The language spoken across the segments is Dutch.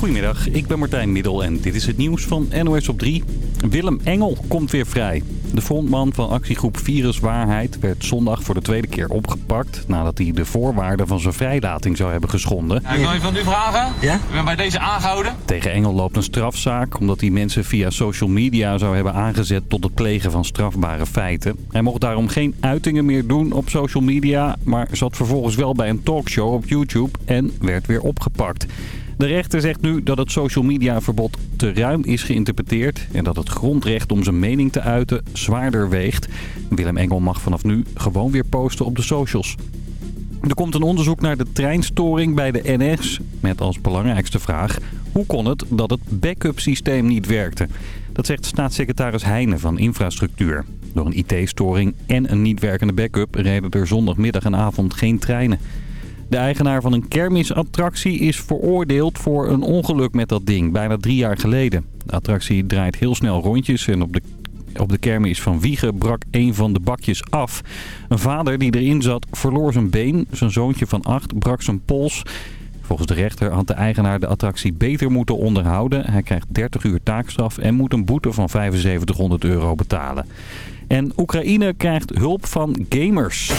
Goedemiddag, ik ben Martijn Middel en dit is het nieuws van NOS op 3. Willem Engel komt weer vrij. De frontman van actiegroep Viruswaarheid werd zondag voor de tweede keer opgepakt... nadat hij de voorwaarden van zijn vrijlating zou hebben geschonden. Ja, ik wil je van u vragen. Ja? Ik ben bij deze aangehouden. Tegen Engel loopt een strafzaak omdat hij mensen via social media zou hebben aangezet... tot het plegen van strafbare feiten. Hij mocht daarom geen uitingen meer doen op social media... maar zat vervolgens wel bij een talkshow op YouTube en werd weer opgepakt. De rechter zegt nu dat het social media verbod te ruim is geïnterpreteerd... en dat het grondrecht om zijn mening te uiten zwaarder weegt. Willem Engel mag vanaf nu gewoon weer posten op de socials. Er komt een onderzoek naar de treinstoring bij de NS... met als belangrijkste vraag... hoe kon het dat het backup systeem niet werkte? Dat zegt staatssecretaris Heijnen van Infrastructuur. Door een IT-storing en een niet werkende backup... reden er zondagmiddag en avond geen treinen. De eigenaar van een kermisattractie is veroordeeld voor een ongeluk met dat ding, bijna drie jaar geleden. De attractie draait heel snel rondjes en op de op de kermis van Wiegen brak een van de bakjes af. Een vader die erin zat verloor zijn been. Zijn zoontje van acht brak zijn pols. Volgens de rechter had de eigenaar de attractie beter moeten onderhouden. Hij krijgt 30 uur taakstraf en moet een boete van 7500 euro betalen. En Oekraïne krijgt hulp van gamers.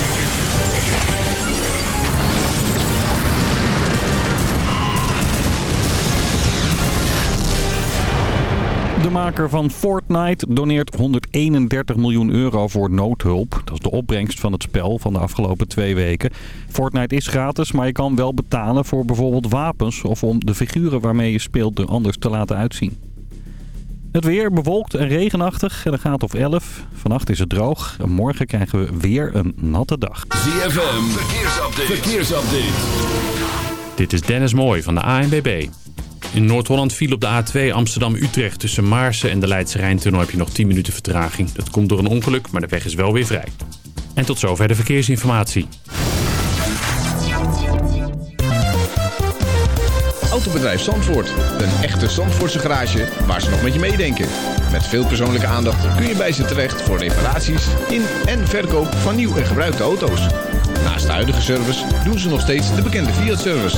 De maker van Fortnite doneert 131 miljoen euro voor noodhulp. Dat is de opbrengst van het spel van de afgelopen twee weken. Fortnite is gratis, maar je kan wel betalen voor bijvoorbeeld wapens... of om de figuren waarmee je speelt er anders te laten uitzien. Het weer bewolkt en regenachtig en een gaat of 11. Vannacht is het droog en morgen krijgen we weer een natte dag. ZFM, verkeersupdate. verkeersupdate. Dit is Dennis Mooij van de ANBB. In Noord-Holland viel op de A2 Amsterdam-Utrecht tussen Maarsen en de Leidse Rijntunnel heb je nog 10 minuten vertraging. Dat komt door een ongeluk, maar de weg is wel weer vrij. En tot zover de verkeersinformatie. Autobedrijf Zandvoort. Een echte Zandvoortse garage waar ze nog met je meedenken. Met veel persoonlijke aandacht kun je bij ze terecht voor reparaties in en verkoop van nieuw en gebruikte auto's. Naast de huidige service doen ze nog steeds de bekende Fiat-service.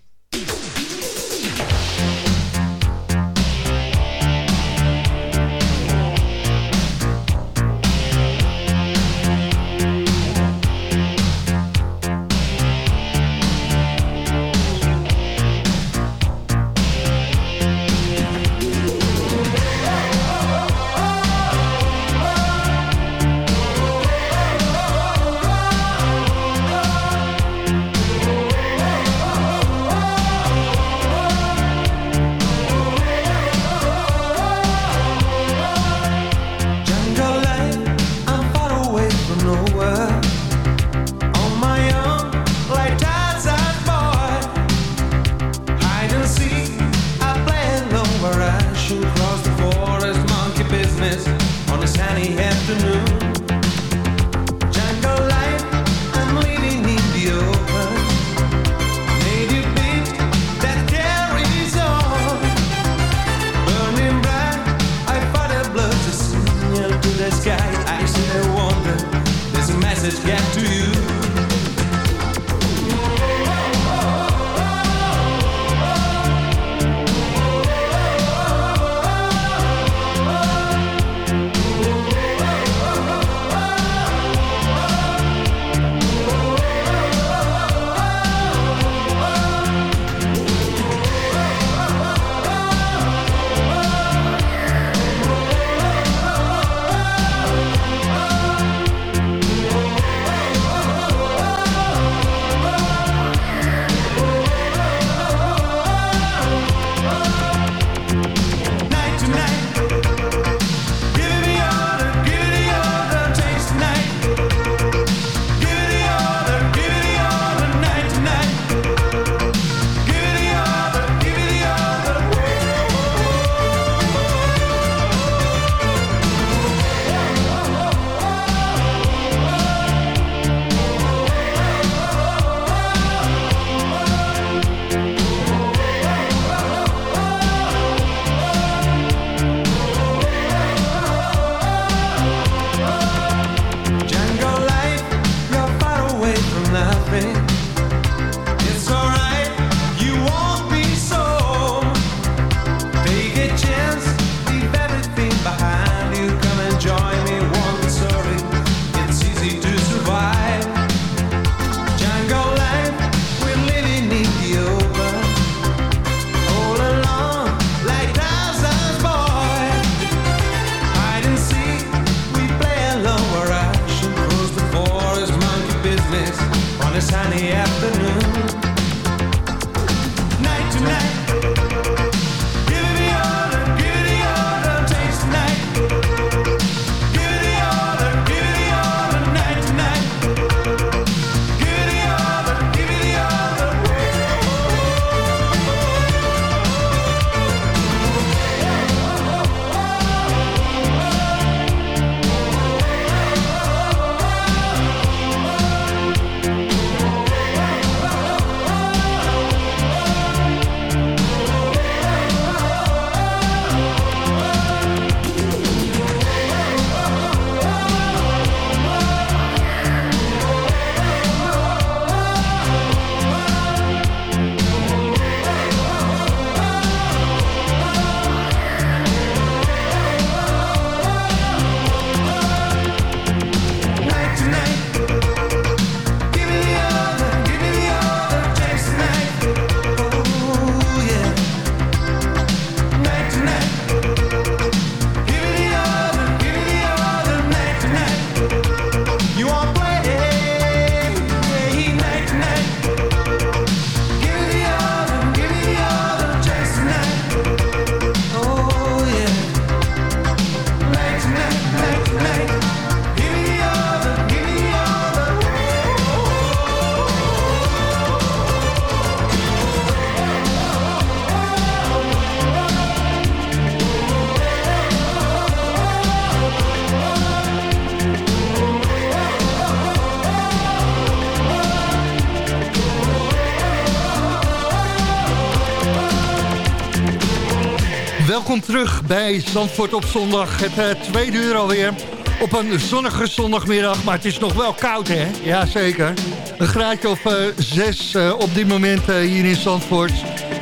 Welkom terug bij Zandvoort op zondag. Het uh, tweede uur alweer op een zonnige zondagmiddag. Maar het is nog wel koud, hè? Jazeker. Een graadje of uh, zes uh, op dit moment hier in Zandvoort.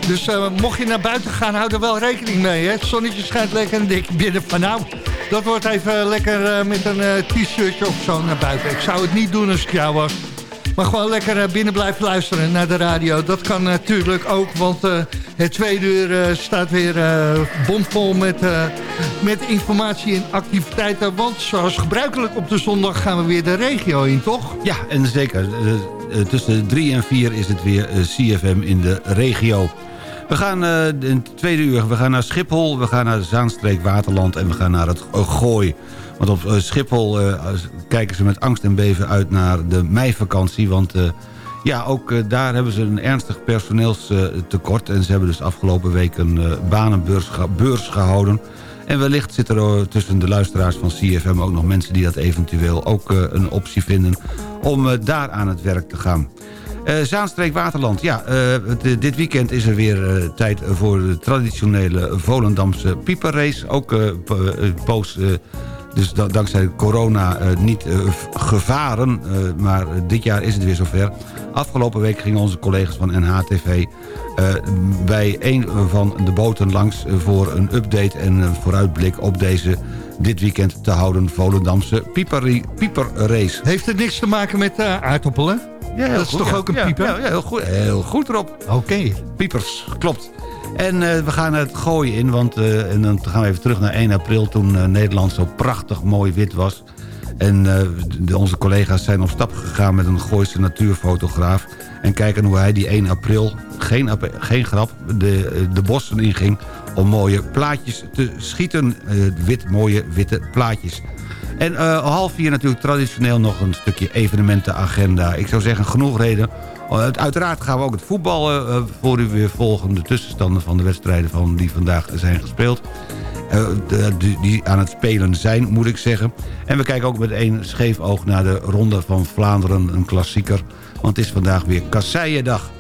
Dus mocht je naar buiten gaan, hou er wel rekening mee. Hè? Het zonnetje schijnt lekker en dik binnen van nou... Dat wordt even lekker met een t-shirtje of zo naar buiten. Ik zou het niet doen als ik jou was. Maar gewoon lekker binnen blijven luisteren naar de radio. Dat kan natuurlijk ook, want het tweede uur uh, staat weer uh, bomvol met, uh, met informatie en activiteiten. Want zoals gebruikelijk op de zondag gaan we weer de regio in, toch? Ja, en zeker. tussen 3 en 4 is het weer CFM in de regio. We gaan in het tweede uur we gaan naar Schiphol, we gaan naar Zaanstreek Waterland en we gaan naar het Gooi. Want op Schiphol kijken ze met angst en beven uit naar de meivakantie, want... Ja, ook eh, daar hebben ze een ernstig personeelstekort. En ze hebben dus afgelopen week een uh, banenbeurs beurs gehouden. En wellicht zitten er tussen de luisteraars van CFM ook nog mensen... die dat eventueel ook uh, een optie vinden om daar aan het werk te gaan. Zaanstreek Waterland, ja, dit weekend is er weer tijd voor de traditionele Volendamse pieperrace. Ook post dus dankzij corona uh, niet uh, gevaren. Uh, maar dit jaar is het weer zover. Afgelopen week gingen onze collega's van NHTV... bij een van de boten langs voor een update en een vooruitblik... op deze dit weekend te houden Volendamse pieperrace. Heeft het niks te maken met aardappelen? Ja, dat is toch ook een pieper? Ja, ja, heel, goed, heel goed erop. Oké. Piepers, klopt. En uh, we gaan het gooien in, want uh, en dan gaan we even terug naar 1 april... toen uh, Nederland zo prachtig mooi wit was. En onze collega's zijn op stap gegaan met een Gooise natuurfotograaf... en kijken hoe hij die 1 april, geen, geen grap, de, de bossen inging... om mooie plaatjes te schieten, wit, mooie witte plaatjes. En half vier natuurlijk traditioneel nog een stukje evenementenagenda. Ik zou zeggen, genoeg reden uiteraard gaan we ook het voetbal eh, eh, voor u weer volgen. De tussenstanden van de wedstrijden van die vandaag zijn gespeeld. Die, die, aan het spelen zijn, moet ik zeggen. En we kijken ook met één scheef oog naar de Ronde van Vlaanderen, een klassieker. Want het is vandaag weer Kasseiendag.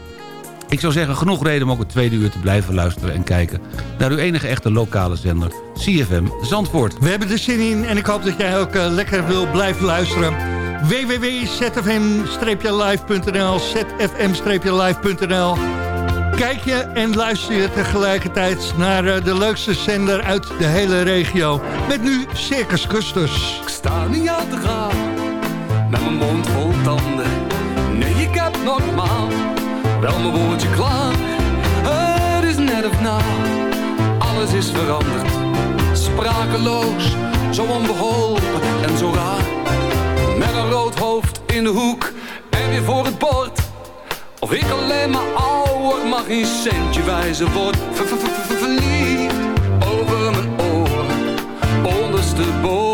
Ik zou zeggen, genoeg reden om ook het tweede uur te blijven luisteren en kijken... naar uw enige echte lokale zender, CFM Zandvoort. We hebben er zin in en ik hoop dat jij ook lekker wil blijven luisteren www.zfm-live.nl zfm-live.nl kijk je en luister je tegelijkertijd naar eh, de leukste zender uit de hele regio. Met nu Circus Custus. Ik sta niet aan te gaan, met mijn mond vol tanden. Nee, ik heb normaal wel mijn woordje klaar. Het is net of na, alles is veranderd. Sprakeloos, zo onbeholpen en zo raar. Een rood hoofd in de hoek en weer voor het bord. Of ik alleen maar ouder mag geen centje wijzen word. Ver, ver, ver, verliefd over mijn oren, ondersteboven.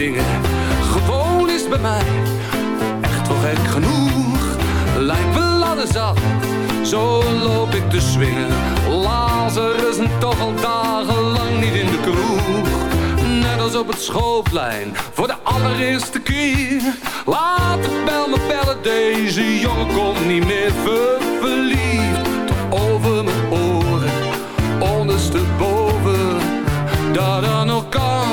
Gewoon is bij mij echt wel gek genoeg. Lijkt wel ladder zat, zo loop ik te swingen. Lazarus en toch al dagenlang niet in de kroeg. Net als op het schoolplein, voor de allereerste keer. Laat de bel me bellen, deze jongen komt niet meer ver verliefd. Tot over mijn oren, ondersteboven. Dat er nog kan,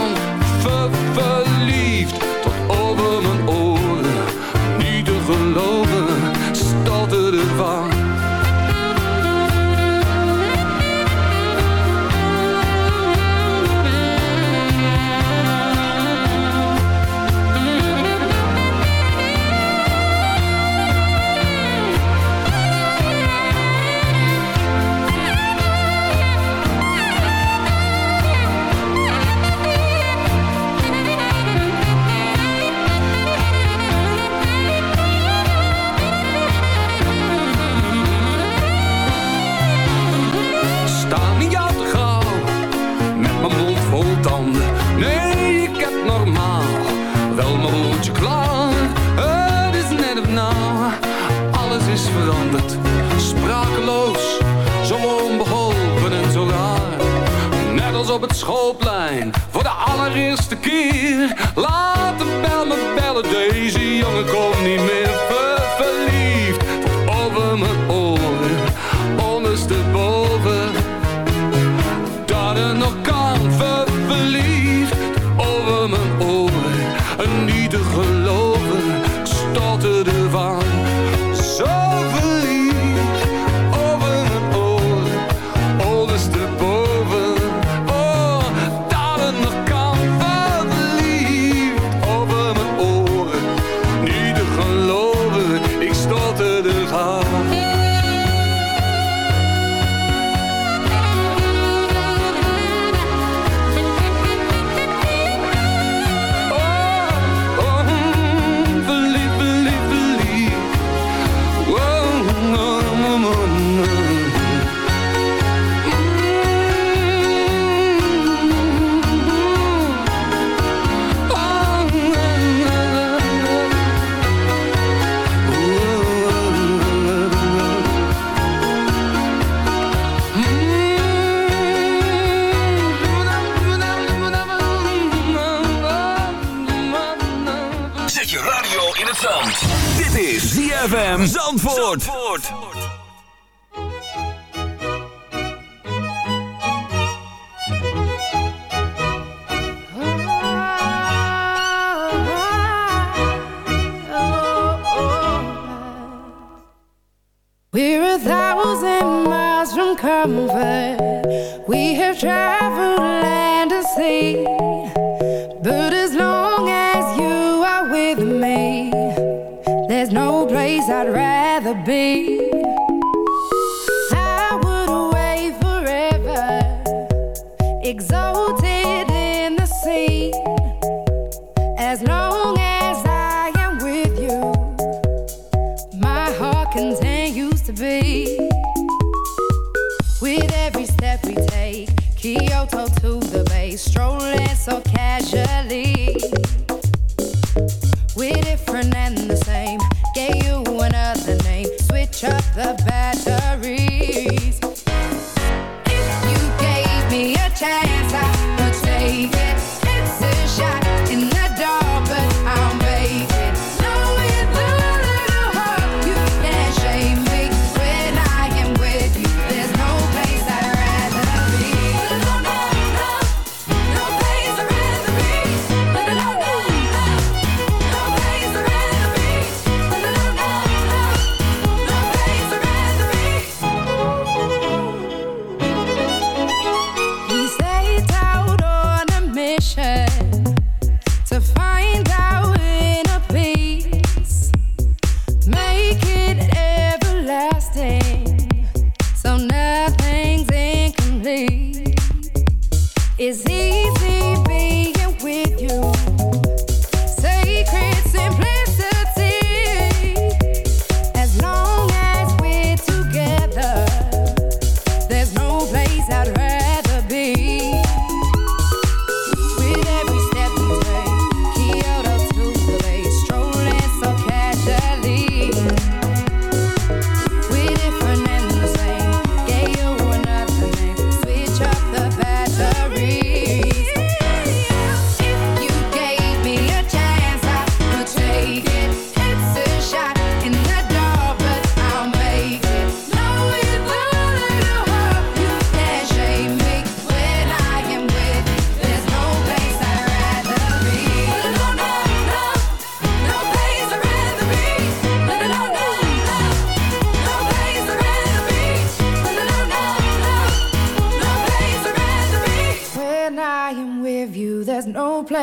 to beat.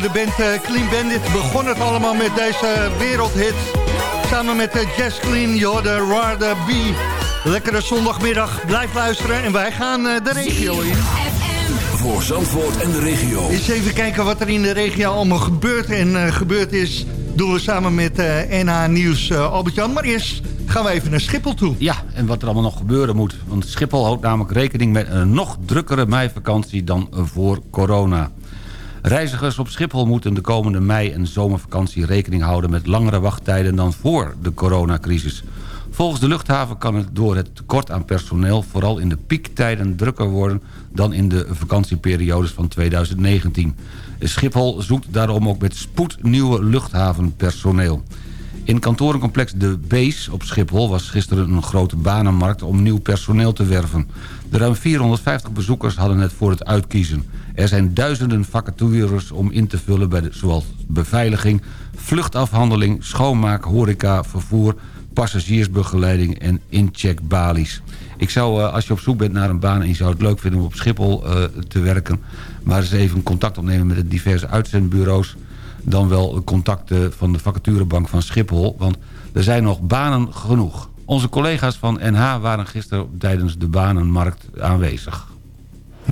Voor de band uh, Clean Bandit begon het allemaal met deze wereldhit. Samen met uh, Jazz Clean, Jordan Rarda B. Lekkere zondagmiddag, blijf luisteren en wij gaan uh, de regio in. Voor Zandvoort en de regio. Eens even kijken wat er in de regio allemaal gebeurt en gebeurd is. Doen we samen met NH Nieuws Albert-Jan. Maar eerst gaan we even naar Schiphol toe. Ja, en wat er allemaal nog gebeuren moet. Want Schiphol houdt namelijk rekening met een nog drukkere meivakantie dan voor corona. Reizigers op Schiphol moeten de komende mei- en zomervakantie rekening houden... met langere wachttijden dan voor de coronacrisis. Volgens de luchthaven kan het door het tekort aan personeel... vooral in de piektijden drukker worden dan in de vakantieperiodes van 2019. Schiphol zoekt daarom ook met spoed nieuwe luchthavenpersoneel. In kantorencomplex De Bees op Schiphol was gisteren een grote banenmarkt om nieuw personeel te werven. De ruim 450 bezoekers hadden het voor het uitkiezen. Er zijn duizenden vacatures om in te vullen bij de, zoals beveiliging, vluchtafhandeling, schoonmaak, horeca, vervoer, passagiersbegeleiding en incheckbalies. Ik zou, eh, als je op zoek bent naar een baan en je zou het leuk vinden om op Schiphol uh, te werken... maar eens even contact opnemen met de diverse uitzendbureaus... dan wel contacten van de vacaturebank van Schiphol... want er zijn nog banen genoeg. Onze collega's van NH waren gisteren tijdens de banenmarkt aanwezig.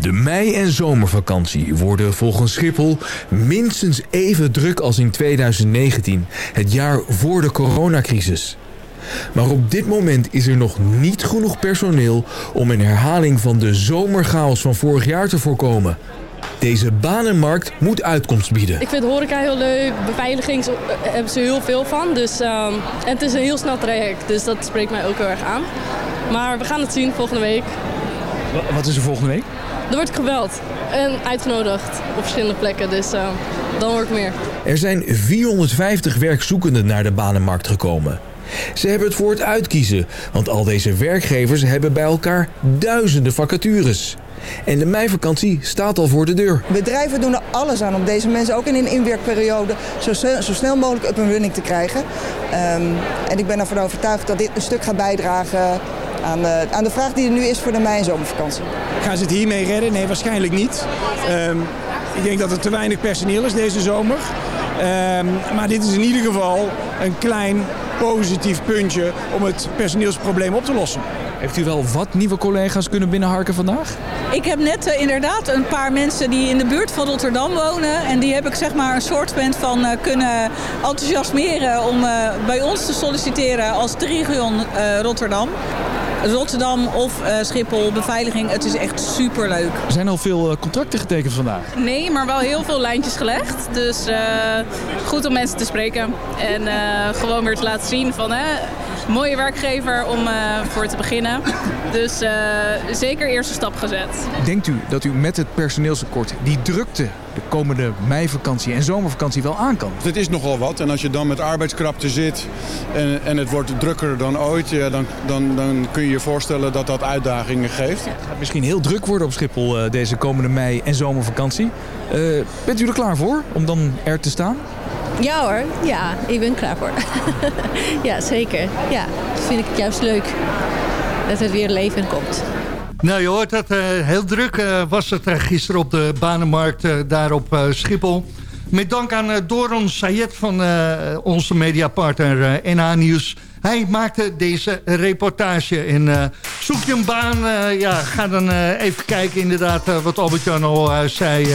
De mei- en zomervakantie worden volgens Schiphol minstens even druk als in 2019, het jaar voor de coronacrisis. Maar op dit moment is er nog niet genoeg personeel om een herhaling van de zomerchaos van vorig jaar te voorkomen. Deze banenmarkt moet uitkomst bieden. Ik vind horeca heel leuk, beveiliging eh, hebben ze heel veel van. Dus, um, en het is een heel snel traject, dus dat spreekt mij ook heel erg aan. Maar we gaan het zien volgende week. Wat is er volgende week? Er wordt geweld en uitgenodigd op verschillende plekken, dus uh, dan wordt meer. Er zijn 450 werkzoekenden naar de banenmarkt gekomen. Ze hebben het voor het uitkiezen, want al deze werkgevers hebben bij elkaar duizenden vacatures. En de meivakantie staat al voor de deur. Bedrijven doen er alles aan om deze mensen ook in een inwerkperiode zo, zo snel mogelijk up and running te krijgen. Um, en ik ben ervan overtuigd dat dit een stuk gaat bijdragen aan de, aan de vraag die er nu is voor de mei- en zomervakantie. Gaan ze het hiermee redden? Nee, waarschijnlijk niet. Um, ik denk dat er te weinig personeel is deze zomer. Um, maar dit is in ieder geval een klein positief puntje om het personeelsprobleem op te lossen. Heeft u wel wat nieuwe collega's kunnen binnenharken vandaag? Ik heb net uh, inderdaad een paar mensen die in de buurt van Rotterdam wonen. En die heb ik zeg maar een soort van uh, kunnen enthousiasmeren om uh, bij ons te solliciteren als de region Rotterdam. Rotterdam of uh, Schiphol, beveiliging. Het is echt super leuk. Er zijn al veel uh, contracten getekend vandaag. Nee, maar wel heel veel lijntjes gelegd. Dus uh, goed om mensen te spreken. En gewoon weer te laten zien van... Hè, mooie werkgever om voor te beginnen. Dus zeker eerste stap gezet. Denkt u dat u met het personeelstekort die drukte de komende meivakantie en zomervakantie wel aan kan? Het is nogal wat. En als je dan met arbeidskrapte zit en, en het wordt drukker dan ooit... Ja, dan, dan, dan kun je je voorstellen dat dat uitdagingen geeft. Het gaat misschien heel druk worden op Schiphol uh, deze komende mei- en zomervakantie. Uh, bent u er klaar voor om dan er te staan? Ja hoor, ja, ik ben klaar voor. ja, zeker. Ja, vind ik juist leuk dat het weer leven komt. Nou, je hoort dat uh, heel druk uh, was het uh, gisteren op de banenmarkt daar op Schiphol. Met dank aan Doron Sayed van onze mediapartner NH Nieuws. Hij maakte deze reportage. En zoek je een baan, ja, ga dan even kijken inderdaad wat Albert-Jan al zei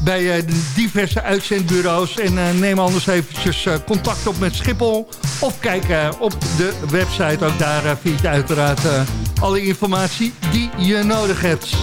bij de diverse uitzendbureaus. En neem anders eventjes contact op met Schiphol. Of kijk op de website, ook daar vind je uiteraard alle informatie die je nodig hebt.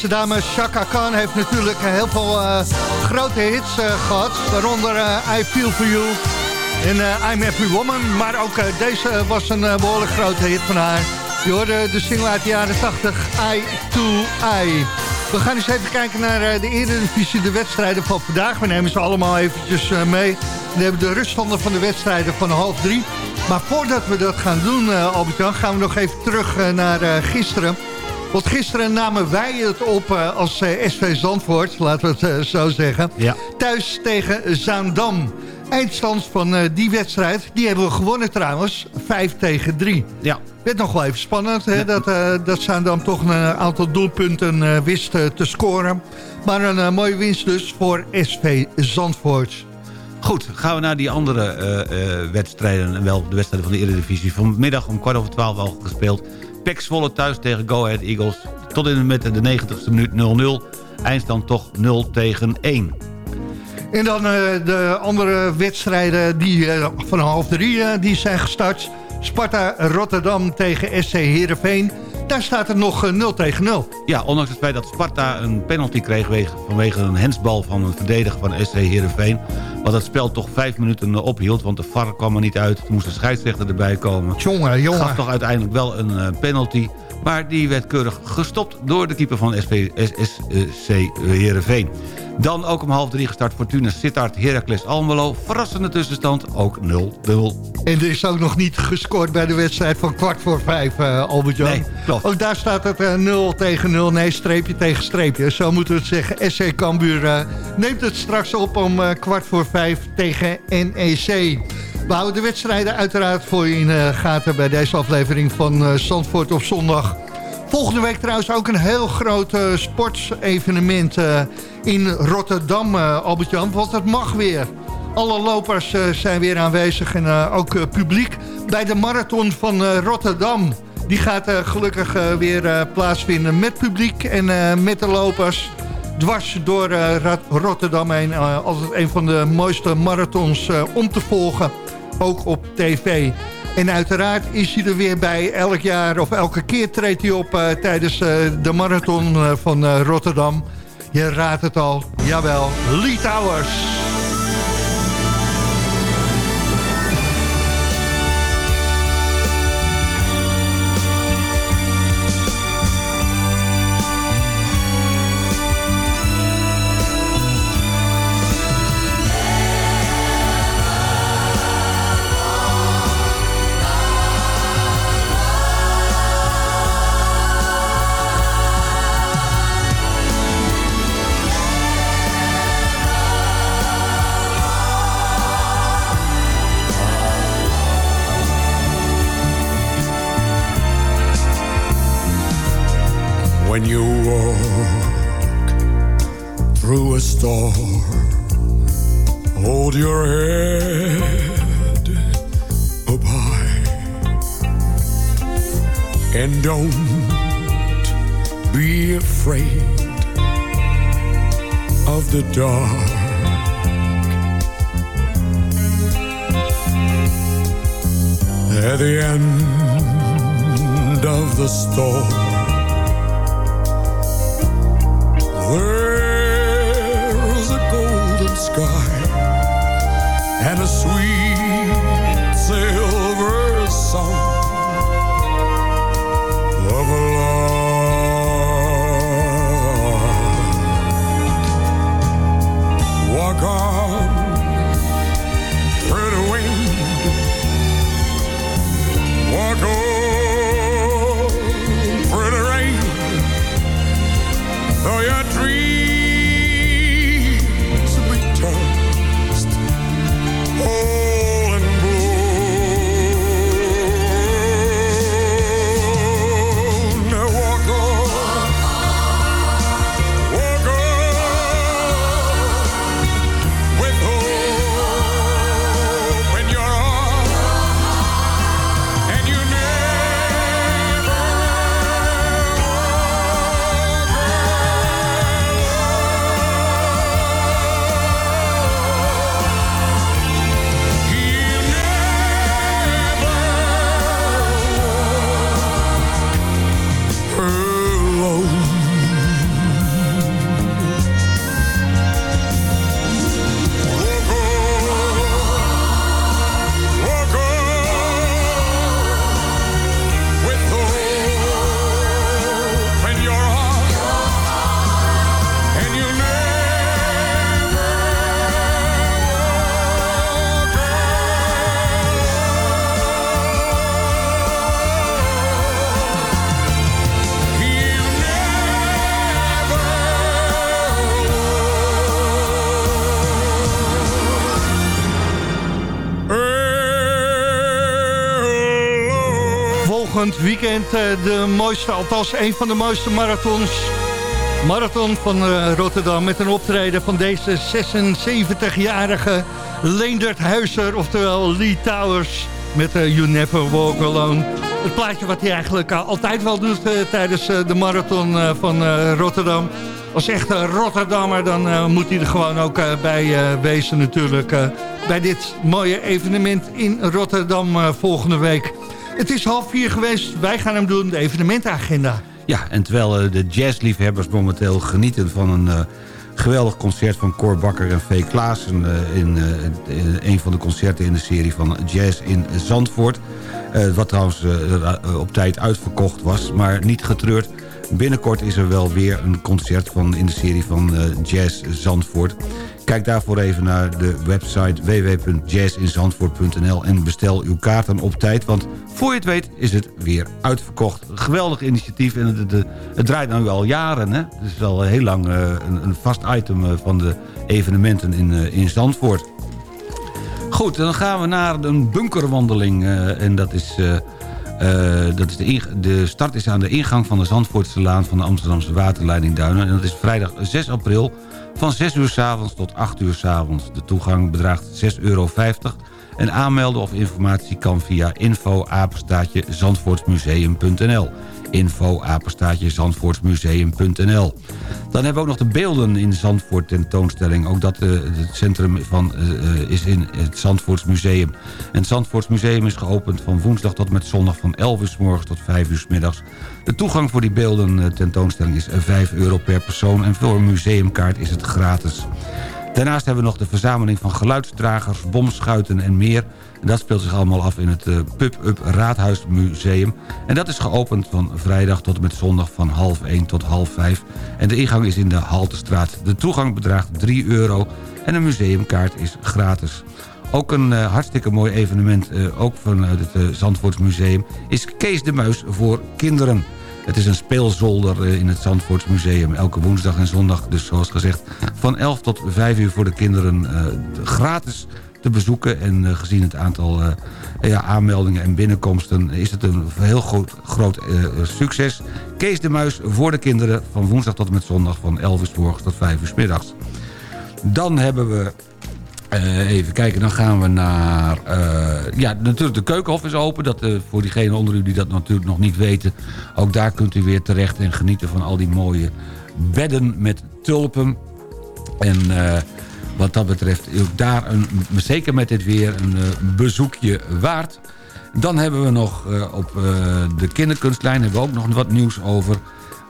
Deze dame Shaka Khan heeft natuurlijk heel veel eh, grote hits eh, gehad. Waaronder eh, I Feel For You en I'm Every Woman. Maar ook deze was een eh, behoorlijk grote hit van haar. Je hoorde de single uit de jaren 80, Eye to Eye. We gaan eens even kijken naar de Eredivisie, de wedstrijden van vandaag. We nemen ze allemaal eventjes mee. We hebben de ruststanden van de wedstrijden van half drie. Maar voordat we dat gaan doen, Albert-Jan, gaan we nog even terug naar gisteren. Want gisteren namen wij het op eh, als eh, SV Zandvoort, laten we het eh, zo zeggen. Ja. Thuis tegen Zaandam. Eindstand van die wedstrijd, die hebben we gewonnen trouwens. 5 tegen 3. Ja. Werd nog wel even spannend, hè, dat, eh, dat Zaandam toch een aantal doelpunten eh, wist te scoren. Maar een mooie winst dus voor SV Zandvoort. Goed, gaan we naar die andere wedstrijden. En wel de wedstrijden van de Eredivisie. Vanmiddag om kwart over twaalf al gespeeld. Pek Zwolle thuis tegen Go Ahead Eagles. Tot in met de 90ste minuut 0-0. Eindstand toch 0 tegen 1. En dan eh, de andere wedstrijden die eh, van half drie eh, die zijn gestart. Sparta Rotterdam tegen SC Heerenveen. Daar staat het nog eh, 0 tegen 0. Ja, ondanks het feit dat Sparta een penalty kreeg... wege- vanwege een hensbal van een verdediger van SC Heerenveen... wat het spel toch vijf minuten eh, ophield... want de VAR kwam er niet uit. Toen moest de scheidsrechter erbij komen. Jongen, jongen. Gaf toch uiteindelijk wel een eh, penalty... Maar die werd keurig gestopt door de keeper van SSC Heerenveen. Dan ook om half drie gestart Fortuna Sittard Heracles Almelo. Verrassende tussenstand, ook 0-0. En er is ook nog niet gescoord bij de wedstrijd van kwart voor vijf, uh, Albert-Jan. Nee, klopt. Ook daar staat het uh, 0 tegen 0, nee, streepje tegen streepje. Zo moeten we het zeggen. SC Cambuur uh, neemt het straks op om kwart voor vijf tegen NEC. We houden de wedstrijden uiteraard voor je in gaten bij deze aflevering van Zandvoort op zondag. Volgende week trouwens ook een heel groot uh, sportsevenement uh, in Rotterdam, uh, Albert-Jan. Want het mag weer. Alle lopers zijn weer aanwezig en ook publiek bij de marathon van Rotterdam. Die gaat gelukkig weer plaatsvinden met publiek en met de lopers. Dwars door Rotterdam heen. altijd een van de mooiste marathons om te volgen. Ook op tv. En uiteraard is hij er weer bij. Elk jaar of elke keer treedt hij op uh, tijdens uh, de marathon uh, van Rotterdam. Je raadt het al. Jawel, Lee Towers. Uh, de mooiste, althans een van de mooiste marathons. Marathon van uh, Rotterdam met een optreden van deze 76-jarige Leendert Huizer, oftewel Lee Towers met uh, You Never Walk Alone. Het plaatje wat hij eigenlijk altijd wel doet tijdens de marathon van Rotterdam. Als echte Rotterdammer dan moet hij er gewoon ook bij wezen natuurlijk. bij dit mooie evenement in Rotterdam volgende week. Het is half vier geweest. Wij gaan hem doen, de evenementenagenda. Ja, en terwijl uh, de jazzliefhebbers momenteel genieten van een uh, Geweldig concert van Cor Bakker en V. Klaassen... eh, in, eh, in een van de concerten in de serie van Jazz in Zandvoort. Eh, wat trouwens eh, op tijd uitverkocht was, maar niet getreurd. Binnenkort is er wel weer een concert van, in de serie van eh, Jazz Zandvoort. Kijk daarvoor even naar de website www.jazzinzandvoort.nl en bestel uw kaarten op tijd, want voor je het weet is het weer uitverkocht. Geweldig initiatief en het, het, draait nu al jaren. Hè? Het is al heel lang eh, een, een vast item eh, van de evenementen in, eh, in Zandvoort. Goed, dan gaan we naar een bunkerwandeling en dat is... dat is de, de start is aan de ingang van de Zandvoortse Laan van de Amsterdamse waterleiding Duinen. En dat is vrijdag 6 april van 6 uur s avonds tot 8 uur s avonds. De toegang bedraagt 6,50 euro. En aanmelden of informatie kan via info zandvoortsmuseum.nl info zandvoortsmuseum.nl Dan hebben we ook nog de beelden in Zandvoort tentoonstelling. Ook dat eh, het centrum van, eh, eh, is in het Zandvoortsmuseum. En het Zandvoortsmuseum is geopend van woensdag tot met zondag van 11 uur s morgens tot 5 uur s middags. De toegang voor die beelden eh, tentoonstelling is 5 euro per persoon en voor een museumkaart is het gratis. Daarnaast hebben we nog de verzameling van geluidsdragers, bomschuiten en meer. Dat speelt zich allemaal af in het eh, Pub-Up Raadhuismuseum. En dat is geopend van vrijdag tot en met zondag van half 1 tot half 5. En de ingang is in de Haltestraat. De toegang bedraagt 3 euro en een museumkaart is gratis. Ook een eh, hartstikke mooi evenement, eh, ook vanuit het uh, Zandvoortsmuseum... is Kees de Muis voor kinderen. Het is een speelzolder eh, in het Zandvoortsmuseum. Elke woensdag en zondag, dus zoals gezegd... van 11 tot 5 uur voor de kinderen eh, gratis te bezoeken. En eh, gezien het aantal eh, ja, aanmeldingen en binnenkomsten... is het een heel groot, groot eh, succes. Kees de Muis voor de kinderen van woensdag tot en met zondag... van 11 uur s morgens tot 5 uur middags. Dan hebben we eh, even kijken, dan gaan we naar... eh, ja, natuurlijk de Keukenhof is open. Dat, eh, voor diegenen onder u die dat natuurlijk nog niet weten. Ook daar kunt u weer terecht en genieten van al die mooie bedden met tulpen. En wat dat betreft, ook daar een, zeker met dit weer een bezoekje waard. Dan hebben we nog op de kinderkunstlijn hebben we ook nog wat nieuws over.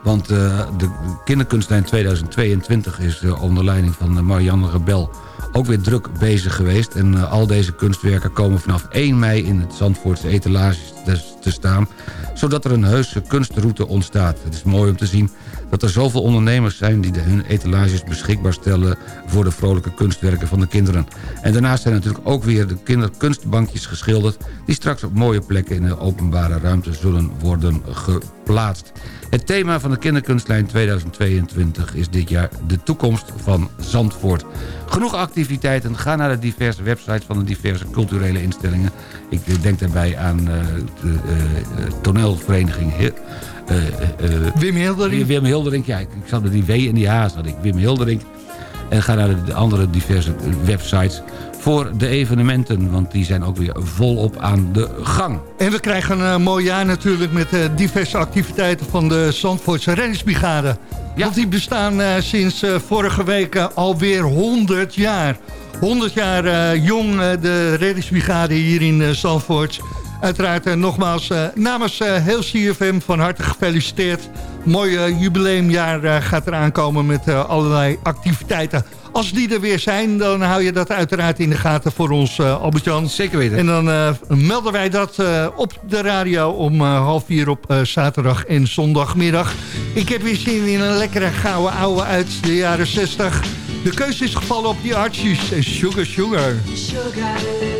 Want de kinderkunstlijn 2022 is onder leiding van Marianne Rebel ook weer druk bezig geweest. En eh, al deze kunstwerken komen vanaf 1 mei in het Zandvoortse etalages te, te staan. Zodat er een heuse kunstroute ontstaat. Het is mooi om te zien dat er zoveel ondernemers zijn... die hun etalages beschikbaar stellen voor de vrolijke kunstwerken van de kinderen. En daarnaast zijn natuurlijk ook weer de kinderkunstbankjes geschilderd... die straks op mooie plekken in de openbare ruimte zullen worden geplaatst. Het thema van de kinderkunstlijn 2022 is dit jaar de toekomst van Zandvoort. Genoeg activiteiten. Ga naar de diverse websites van de diverse culturele instellingen. Ik denk daarbij aan uh, de uh, toneelvereniging... Uh, Wim Hilderink. Wim Hilderink, ja. Ik, ik zat met die W en die H, zat ik. Wim Hilderink. En ga naar de andere diverse websites voor de evenementen. Want die zijn ook weer volop aan de gang. En we krijgen een mooi jaar natuurlijk met uh, diverse activiteiten van de Zandvoortse Reddingsbrigade. Ja. Want die bestaan uh, sinds uh, vorige week alweer 100 jaar. 100 jaar jong de Reddingsbrigade hier in Zandvoort. Uiteraard nogmaals namens heel CFM van harte gefeliciteerd. Mooi jubileumjaar gaat eraan komen met allerlei activiteiten. Als die er weer zijn, dan hou je dat uiteraard in de gaten voor ons, uh, Albert-Jan. Zeker weten. En dan uh, melden wij dat uh, op de radio om half vier op zaterdag en zondagmiddag. Ik heb weer zin in een lekkere gouden ouwe uit de jaren 60. De keuze is gevallen op die Archies en Sugar Sugar. Sugar.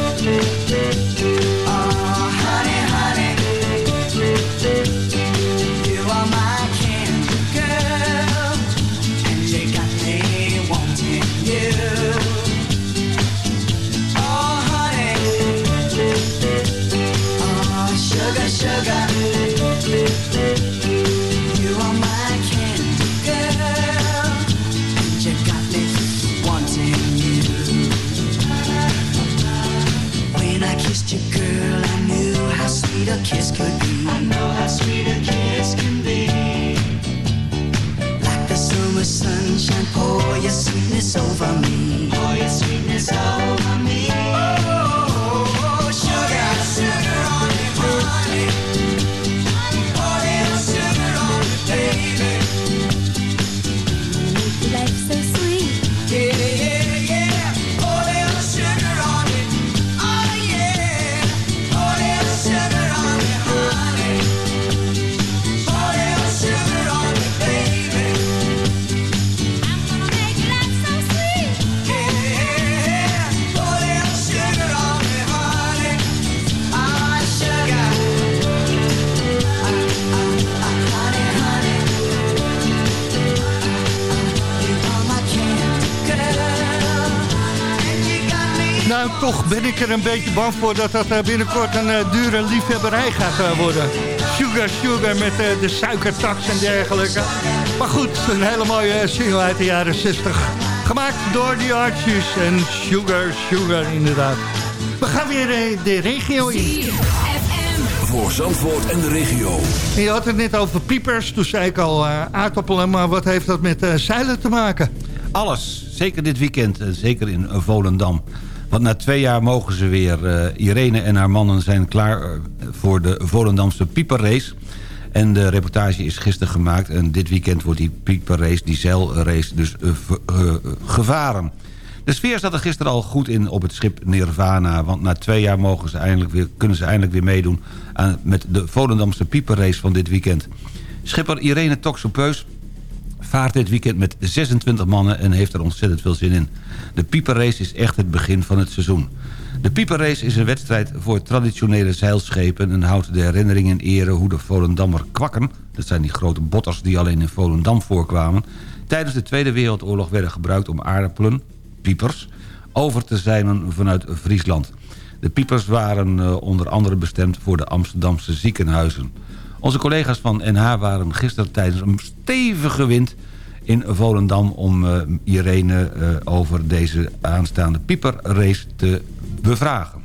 over me. Er een beetje bang voor dat dat eh, binnenkort een eh, dure liefhebberij gaat eh, worden. Sugar, sugar met de suikertax en dergelijke. Maar goed, een hele mooie single uit de jaren 60. Gemaakt door de Archies en Sugar, Sugar inderdaad. We gaan weer de regio in. Voor Zandvoort en de regio. En je had het net over piepers, toen zei ik al eh, aardappelen, maar wat heeft dat met eh, zeilen te maken? Alles, zeker dit weekend, en zeker in Volendam. Want na twee jaar mogen ze weer. eh, Irene en haar mannen zijn klaar eh, voor de Volendamse pieperrace. En de reportage is gisteren gemaakt. En dit weekend wordt die pieperrace, die zeilrace, dus eh, gevaren. De sfeer zat er gisteren al goed in op het schip Nirvana. Want na twee jaar mogen ze eindelijk weer, kunnen ze eindelijk weer meedoen... Aan, met de Volendamse pieperrace van dit weekend. Schipper Irene Toxopeus vaart dit weekend met 26 mannen en heeft er ontzettend veel zin in. De pieperrace is echt het begin van het seizoen. De pieperrace is een wedstrijd voor traditionele zeilschepen... en houdt de herinnering in ere hoe de Volendammer kwakken... dat zijn die grote botters die alleen in Volendam voorkwamen... tijdens de Tweede Wereldoorlog werden gebruikt om aardappelen, piepers... over te zeilen vanuit Friesland. De piepers waren eh, onder andere bestemd voor de Amsterdamse ziekenhuizen. Onze collega's van NH waren gisteren tijdens een stevige wind in Volendam... om eh, Irene eh, over deze aanstaande pieperrace te bevragen.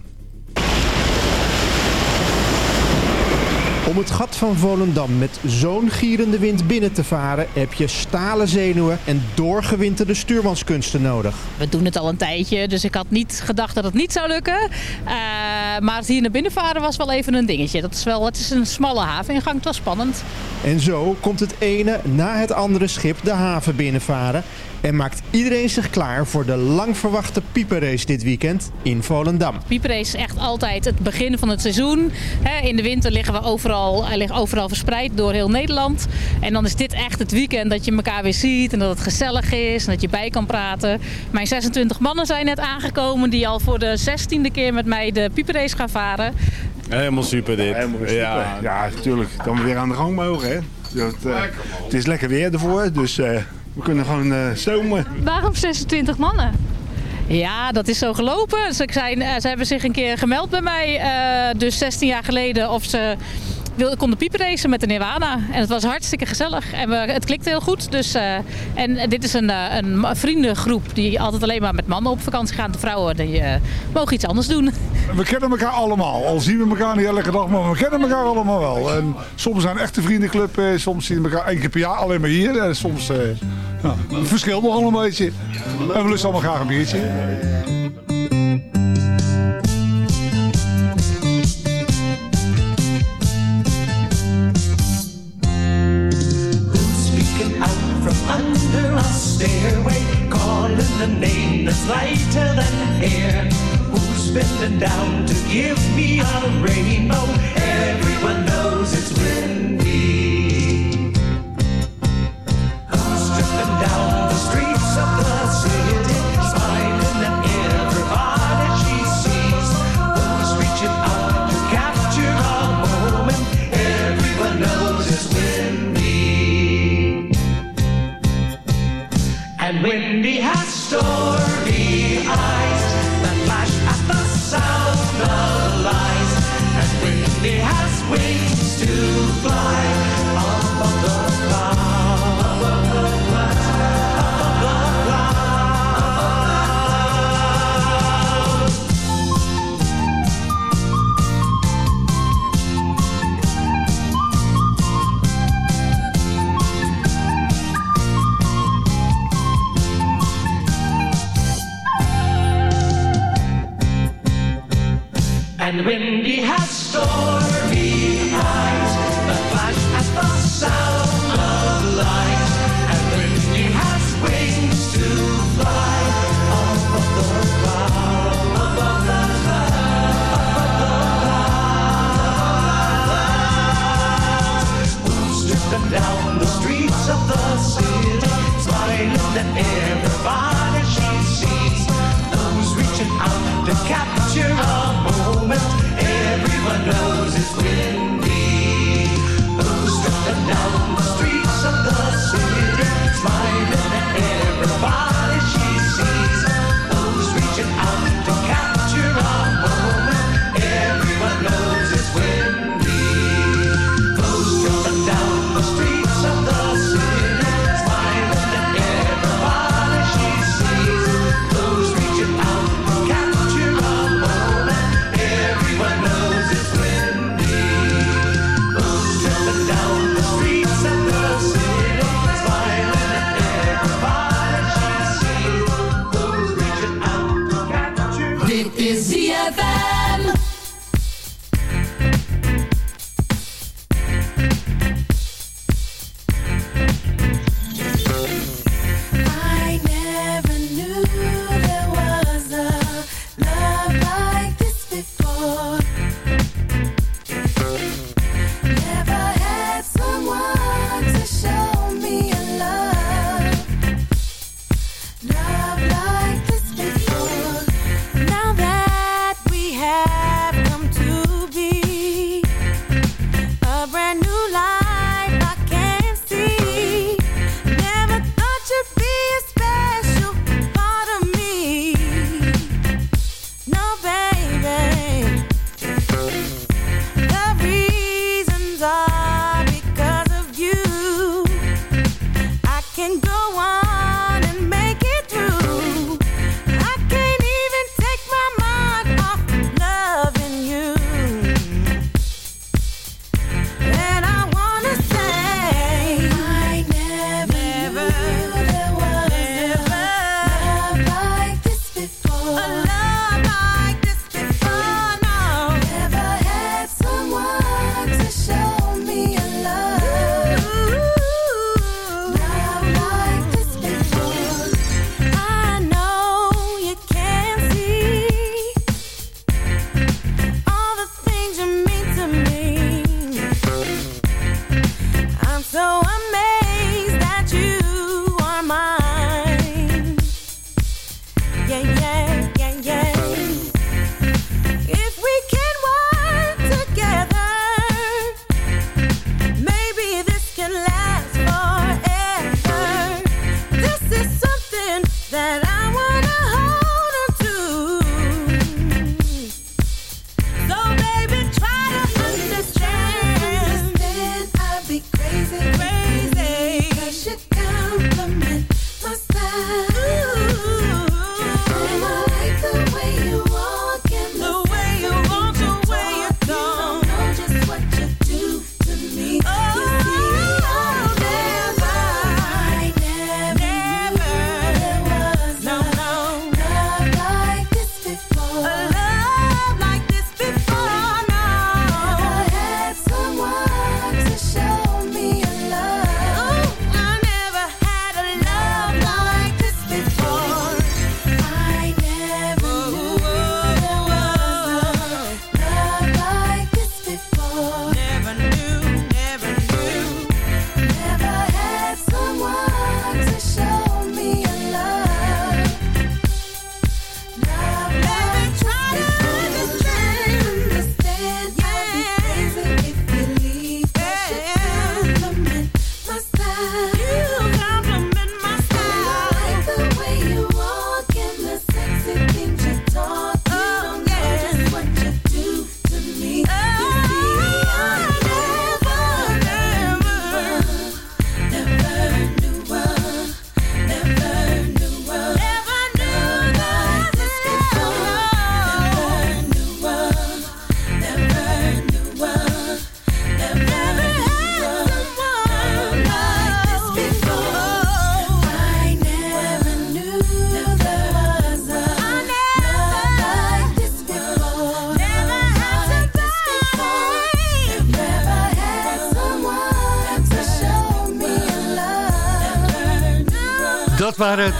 Om het gat van Volendam met zo'n gierende wind binnen te varen... heb je stalen zenuwen en doorgewinterde stuurmanskunsten nodig. We doen het al een tijdje, dus ik had niet gedacht dat het niet zou lukken. Eh, maar het hier naar binnen varen was wel even een dingetje. Dat is wel, het is een smalle haveningang, het was spannend. En zo komt het ene na het andere schip de haven binnenvaren... en maakt iedereen zich klaar voor de lang verwachte pieperrace dit weekend in Volendam. Pieperrace is echt altijd het begin van het seizoen. Hè, in de winter liggen we overal, hij ligt overal verspreid door heel Nederland. En dan is dit echt het weekend dat je elkaar weer ziet en dat het gezellig is en dat je bij kan praten. Mijn 26 mannen zijn net aangekomen die al voor de 16e keer met mij de pieperrace gaan varen. Helemaal super dit. Helemaal super. Ja. Ja, natuurlijk. Dan we weer aan de gang mogen. Hè. Dat, eh, het is lekker weer ervoor, dus eh, we kunnen gewoon eh stomen. Waarom 26 mannen? Ja, dat is zo gelopen. Ze, zijn, eh, ze hebben zich een keer gemeld bij mij, eh, dus 16 jaar geleden, of ze wilden, konden pieperracen met de Nirvana. En het was hartstikke gezellig en we, het klikte heel goed. Dus, eh, en dit is een, eh, een vriendengroep die altijd alleen maar met mannen op vakantie gaan. De vrouwen die, eh, mogen iets anders doen. We kennen elkaar allemaal. Al zien we elkaar niet elke dag, maar we kennen elkaar allemaal wel. En soms zijn echt een vriendenclub, soms zien we elkaar één keer per jaar alleen maar hier. En soms ja, het verschilt nogal een beetje. En we lusten allemaal graag een biertje. Stairway, calling the name that's lighter than air. Who's bending down to give me a rainbow? Everyone knows it's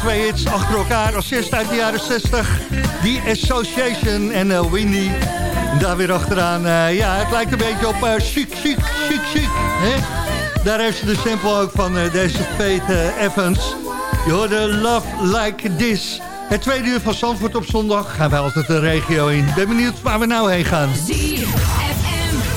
twee hits achter elkaar. Als eerste uit de jaren 60. Die Association en uh, Windy. En daar weer achteraan. Uh, ja, het lijkt een beetje op uh, chic, chic, chic, chic. Hè? Daar heeft ze de sample ook van deze Fate Evans. Je hoorde Love Like This. Het tweede uur van Zandvoort op zondag gaan wij altijd de regio in. Ben benieuwd waar we nou heen gaan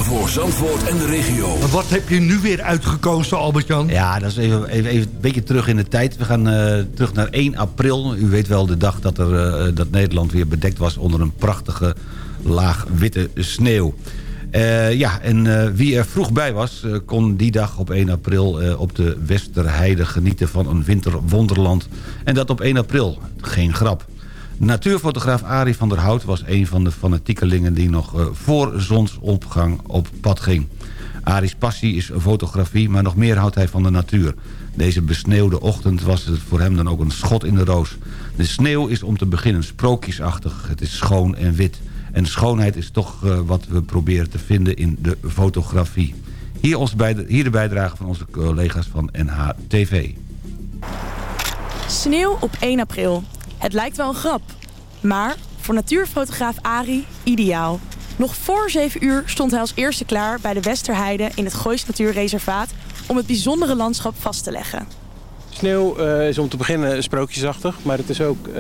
voor Zandvoort en de regio. Wat heb je nu weer uitgekozen, Albert-Jan? Ja, dat is even, even, even, een beetje terug in de tijd. We gaan uh, terug naar 1 april. U weet wel de dag dat, er, uh, dat Nederland weer bedekt was... onder een prachtige laag witte sneeuw. Uh, ja, en wie er vroeg bij was... kon die dag op 1 april op de Westerheide genieten van een winterwonderland. En dat op 1 april. Geen grap. Natuurfotograaf Arie van der Hout was een van de fanatiekelingen... die nog uh, voor zonsopgang op pad ging. Arie's passie is fotografie, maar nog meer houdt hij van de natuur. Deze besneeuwde ochtend was het voor hem dan ook een schot in de roos. De sneeuw is om te beginnen sprookjesachtig. Het is schoon en wit. En schoonheid is toch uh, wat we proberen te vinden in de fotografie. Hier, ons bijde, hier de bijdrage van onze collega's van NHTV. Sneeuw op 1 april. Het lijkt wel een grap, maar voor natuurfotograaf Ari ideaal. Nog voor 7 uur stond hij als eerste klaar bij de Westerheide in het Goois Natuurreservaat om het bijzondere landschap vast te leggen. Sneeuw uh, is om te beginnen sprookjesachtig, maar het is ook, uh,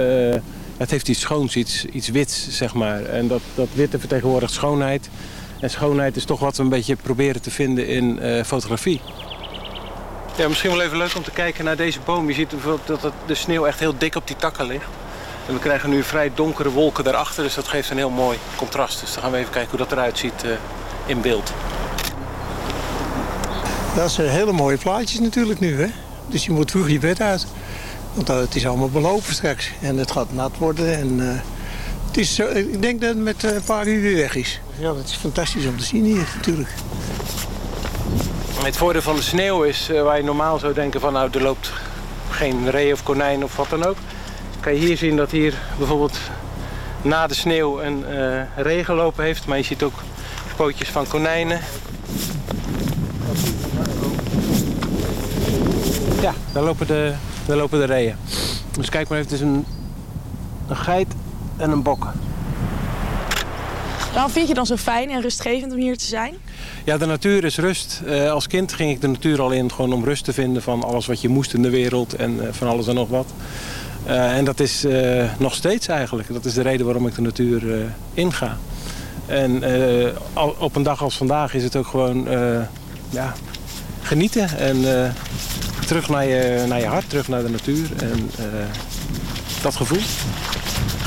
het heeft iets schoons, iets, iets wits, zeg maar. En dat, dat witte vertegenwoordigt schoonheid. En schoonheid is toch wat we een beetje proberen te vinden in uh, fotografie. Ja, misschien wel even leuk om te kijken naar deze boom. Je ziet dat de sneeuw echt heel dik op die takken ligt. En we krijgen nu vrij donkere wolken daarachter, dus dat geeft een heel mooi contrast. Dus dan gaan we even kijken hoe dat eruit ziet uh, in beeld. Dat zijn hele mooie plaatjes natuurlijk nu, hè. Dus je moet vroeg je bed uit. Want het is allemaal belopen straks. En het gaat nat worden. En, uh, het is zo, ik denk dat het met een paar uur weer weg is. Ja, dat is fantastisch om te zien hier natuurlijk. Het voordeel van de sneeuw is, uh, waar je normaal zou denken van nou er loopt geen ree of konijn of wat dan ook. Kan je hier zien dat hier bijvoorbeeld na de sneeuw een uh, ree gelopen heeft. Maar je ziet ook pootjes van konijnen. Ja, daar lopen de, daar lopen de reeën. Dus kijk maar even, is een, een geit en een bok. Waarom vind je dan zo fijn en rustgevend om hier te zijn? Ja, de natuur is rust. Uh, als kind ging ik de natuur al in gewoon om rust te vinden van alles wat je moest in de wereld en uh, van alles en nog wat. Uh, en dat is nog steeds eigenlijk. Dat is de reden waarom ik de natuur inga. En op een dag als vandaag is het ook gewoon ja, genieten en terug naar je, naar je hart, terug naar de natuur en dat gevoel.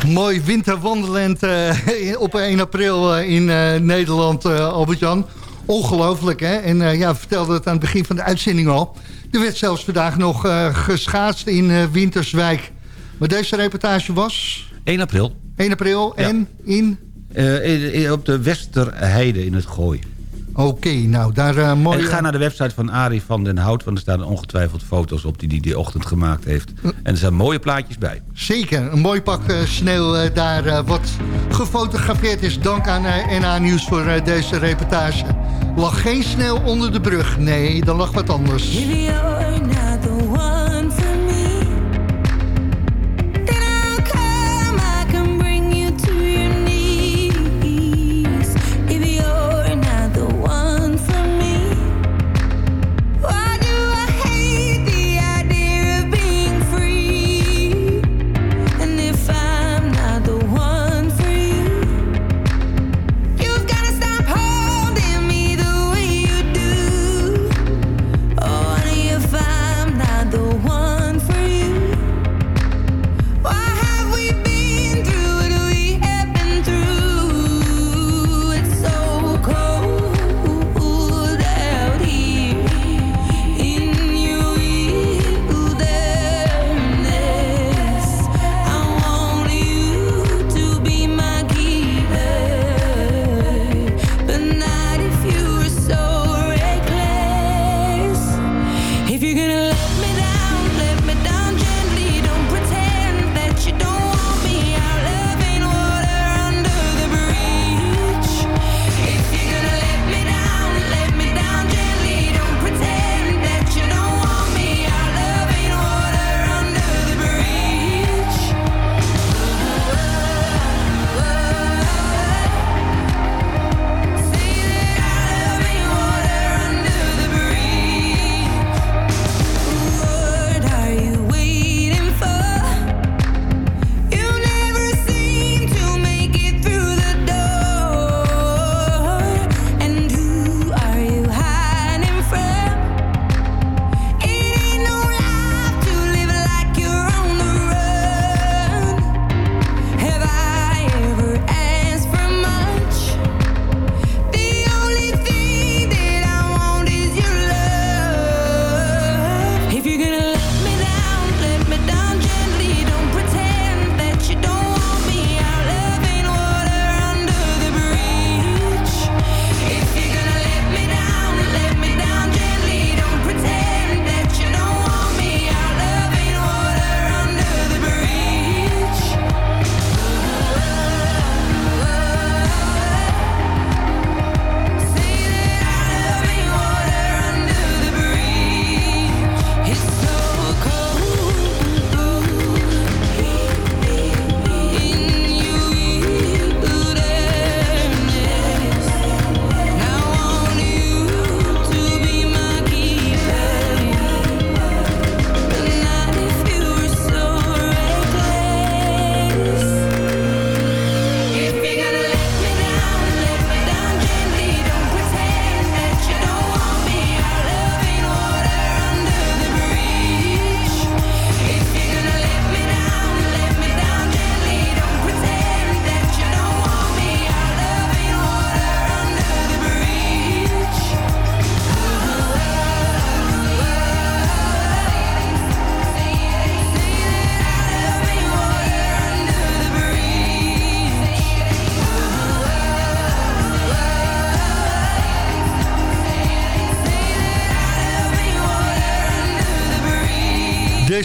Mooi winterwandelend uh, op 1 april uh, in uh, Nederland, Albert-Jan. Ongelooflijk, hè? En ja, we vertelden het aan het begin van de uitzending al. Er werd zelfs vandaag nog geschaatst in Winterswijk. Maar deze reportage was? 1 april. 1 april en in? in? Op de Westerheide in het Gooi. Oké, okay, nou daar uh, mooi... En ga naar de website van Arie van den Hout... want er staan ongetwijfeld foto's op die hij die, die ochtend gemaakt heeft. En er zijn mooie plaatjes bij. Zeker, een mooi pak uh, sneeuw uh, daar wat gefotografeerd is. Dank aan NA Nieuws voor deze reportage. Lag geen sneeuw onder de brug. Nee, er lag wat anders.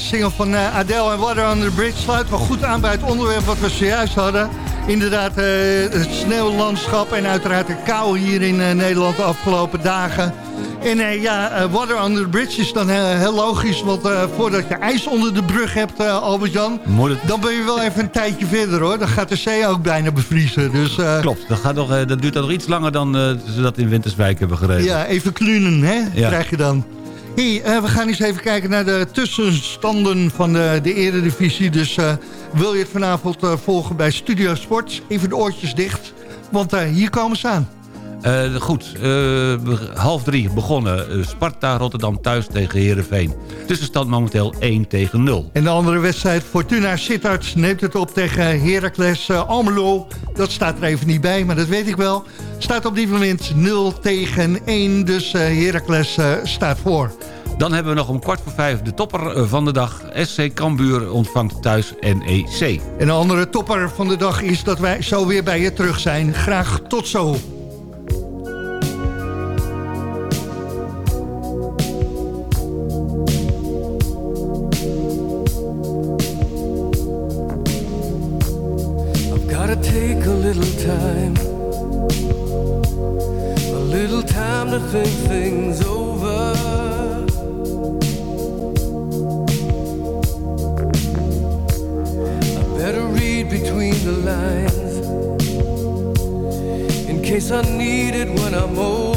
Single van uh, Adele en Water on the Bridge sluit wel goed aan bij het onderwerp wat we zojuist hadden. Inderdaad, uh, het sneeuwlandschap en uiteraard de kou hier in uh, Nederland de afgelopen dagen. En ja, Water on the Bridge is dan heel logisch, want voordat je ijs onder de brug hebt, Albert-Jan... dan ben je wel even een tijdje verder hoor. Dan gaat de zee ook bijna bevriezen. Dus, Klopt, dat, gaat nog, dat duurt dan nog iets langer dan ze dat in Winterswijk hebben gereden. Ja, even klunen hè, ja. krijg je dan. Hey, uh, we gaan eens even kijken naar de tussenstanden van de, de eredivisie. Dus uh, wil je het vanavond uh, volgen bij Studio Sport? Even de oortjes dicht, want hier komen ze aan. Goed, half drie begonnen. Sparta Rotterdam thuis tegen Heerenveen. Tussenstand momenteel 1 tegen 0. En de andere wedstrijd, Fortuna Sittard neemt het op tegen Heracles Almelo. Dat staat er even niet bij, maar dat weet ik wel. Staat op dit moment 0 tegen 1, dus Heracles staat voor. Dan hebben we nog om kwart voor vijf de topper van de dag. SC Cambuur ontvangt thuis NEC. En de andere topper van de dag is dat wij zo weer bij je terug zijn. Graag tot zo. Case I need it when I'm older.